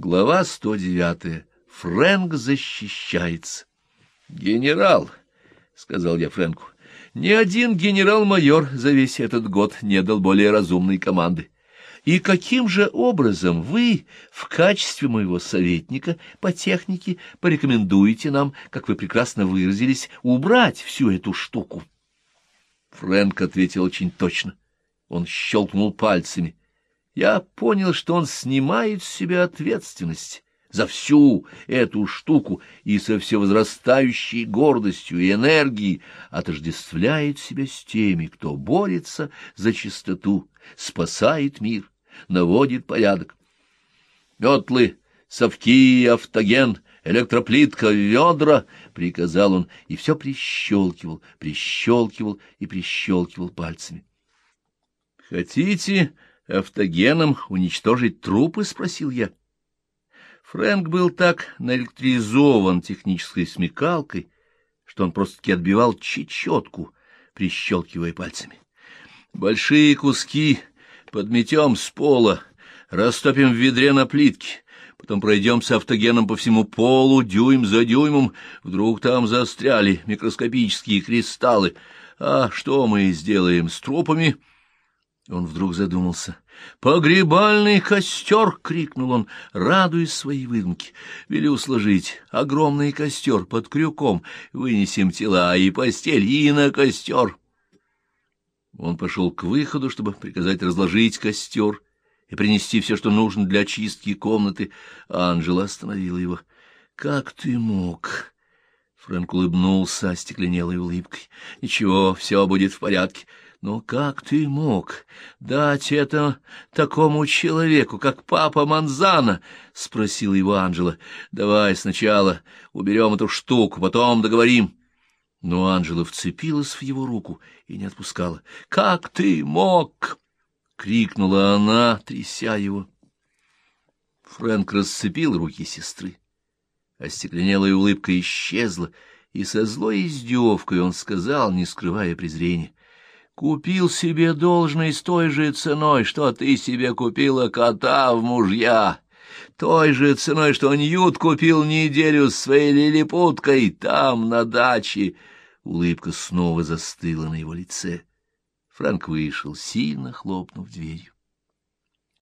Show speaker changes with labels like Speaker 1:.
Speaker 1: Глава 109. Фрэнк защищается. «Генерал», — сказал я Фрэнку, — «ни один генерал-майор за весь этот год не дал более разумной команды. И каким же образом вы в качестве моего советника по технике порекомендуете нам, как вы прекрасно выразились, убрать всю эту штуку?» Фрэнк ответил очень точно. Он щелкнул пальцами я понял, что он снимает с себя ответственность за всю эту штуку и со все возрастающей гордостью и энергией отождествляет себя с теми, кто борется за чистоту, спасает мир, наводит порядок. Метлы, совки, автоген, электроплитка, ведра, — приказал он, и все прищелкивал, прищелкивал и прищелкивал пальцами. — Хотите автогеном уничтожить трупы? — спросил я. Фрэнк был так наэлектризован технической смекалкой, что он просто-таки отбивал чечетку, прищелкивая пальцами. Большие куски подметем с пола, растопим в ведре на плитке, потом пройдемся автогеном по всему полу, дюйм за дюймом, вдруг там застряли микроскопические кристаллы. А что мы сделаем с трупами? — он вдруг задумался. «Погребальный костер!» — крикнул он, радуясь своей выдумке. «Велю сложить огромный костер под крюком, вынесем тела и постель, и на костер!» Он пошел к выходу, чтобы приказать разложить костер и принести все, что нужно для очистки комнаты. Анжела остановила его. «Как ты мог?» Фрэнк улыбнулся остекленелой улыбкой. «Ничего, все будет в порядке». Но как ты мог дать это такому человеку, как папа Манзана? — спросил его Анжела. — Давай сначала уберем эту штуку, потом договорим. Но Анжела вцепилась в его руку и не отпускала. — Как ты мог? — крикнула она, тряся его. Фрэнк расцепил руки сестры. Остекленелая улыбка исчезла, и со злой издевкой он сказал, не скрывая презрения. Купил себе должность той же ценой, что ты себе купила кота в мужья, той же ценой, что Ньют купил неделю с своей лилипуткой там, на даче. Улыбка снова застыла на его лице. Фрэнк вышел, сильно хлопнув дверью.